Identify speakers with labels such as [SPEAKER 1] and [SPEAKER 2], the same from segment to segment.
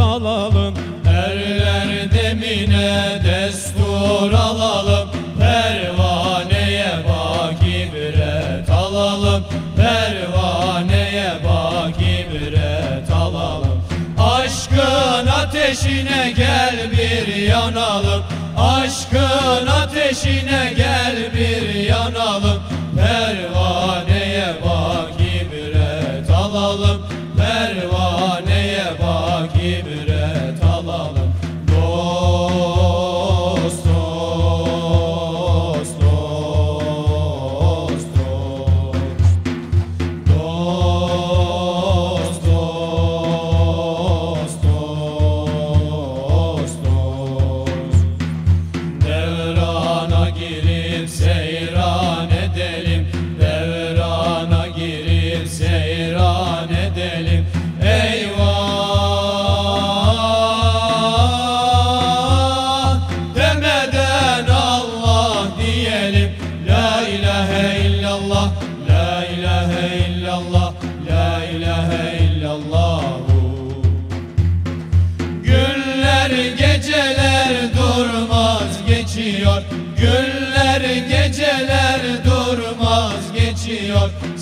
[SPEAKER 1] alalım. Erler demine destur alalım. Pervaneye bak ibret alalım. Pervaneye bak ibret alalım. Aşkın ateşine gel bir yanalım. Aşkın ateşine gel bir yanalım. Pervaneye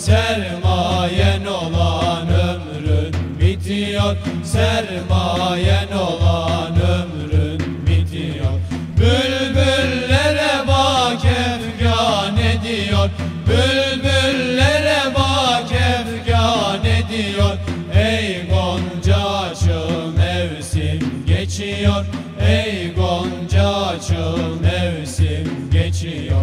[SPEAKER 1] Sermayen olan ömrün bitiyor. Sermayen olan ömrün bitiyor. Bülbüllere bak efgan ediyor. Bülbüllere bak efgan ediyor. Ey Gonca açıl mevsim geçiyor. Ey Gonca açıl mevsim geçiyor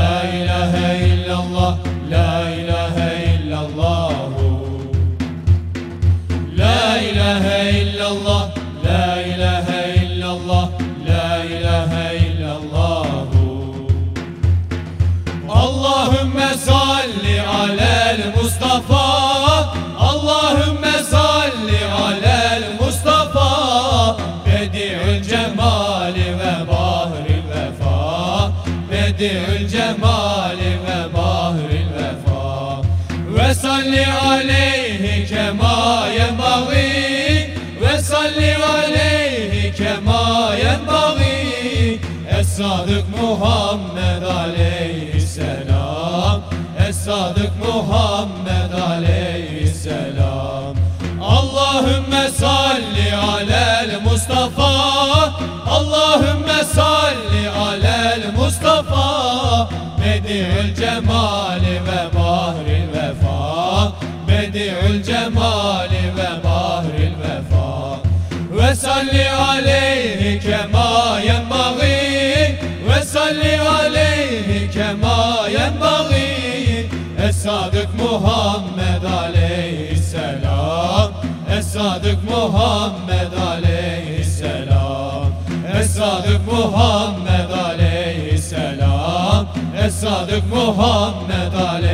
[SPEAKER 1] La ilahe illallah La ilahe illallah. La ilahe illallah La ilahe illallah La ilahe illallah. Allahümme salli alel Mustafa Salli aleyhi kema yenbaghi Ve salli aleyhi kema yenbaghi Es-Sadık Muhammed aleyhisselam Es-Sadık Muhammed aleyhisselam. Allahümme salli alel Mustafa Allahümme salli alel Mustafa. Bedi'ül cemali ve vefa Bedi'ül cemali ve bahril vefa. Ve salli aleyhi kema yenbaghi Ve salli aleyhi kema yenbaghi Es-Sadık Muhammed aleyhisselam. Es-Sadık Muhammed aleyhisselam. Es-Sadık Muhammed aleyhisselam. Es-Sadık Muhammed aleyhisselam